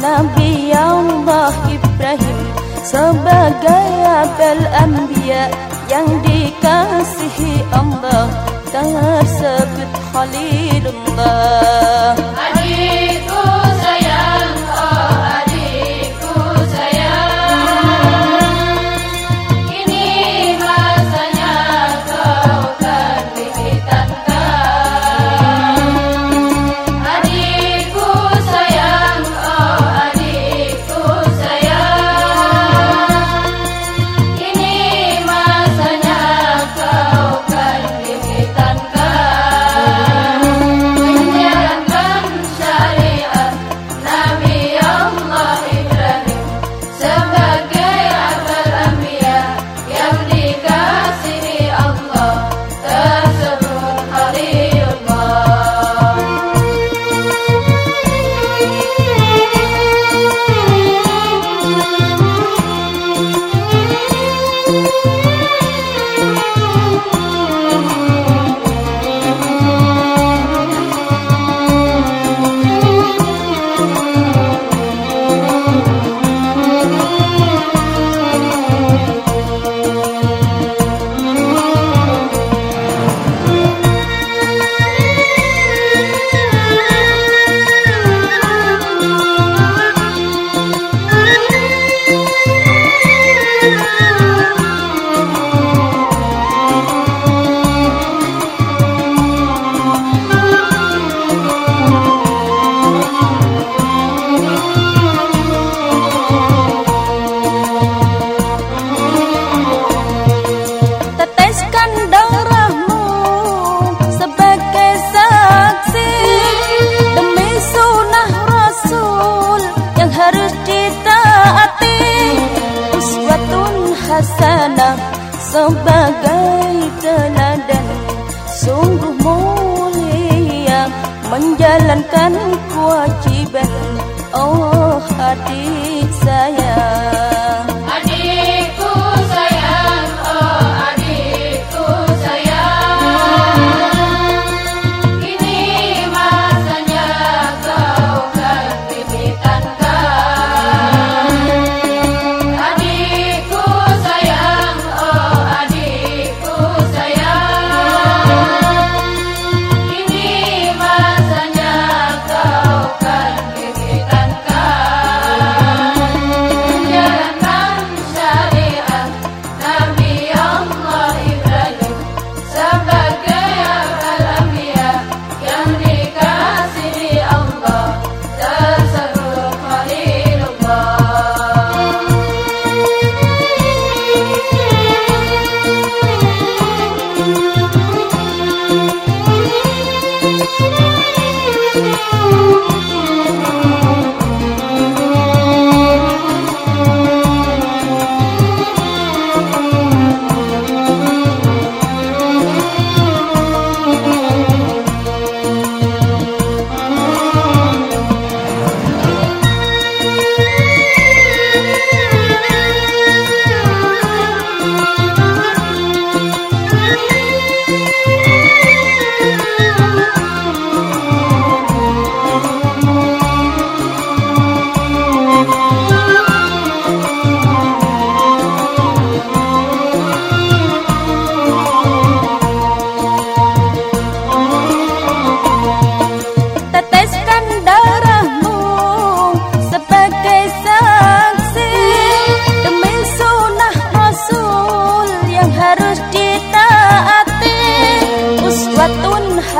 Nabi Allah Ibrahim Sebagai abel anbiya Yang dikasihi Allah Tersebut Khalilullah. hasanah sebagai teladan. Sungguh mulia menjalankan kewajiban. Oh hadis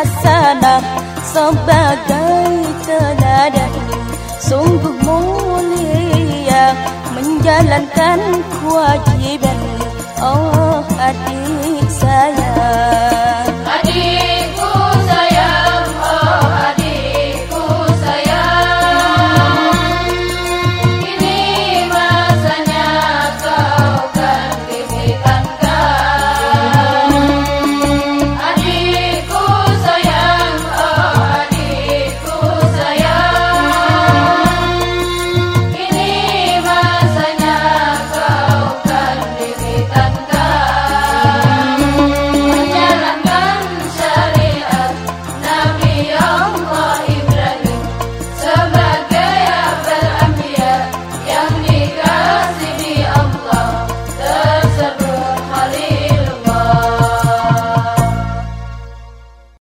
hasanah sebagai teladan. Sungguh mulia menjalankan kewajiban. Oh adik sayang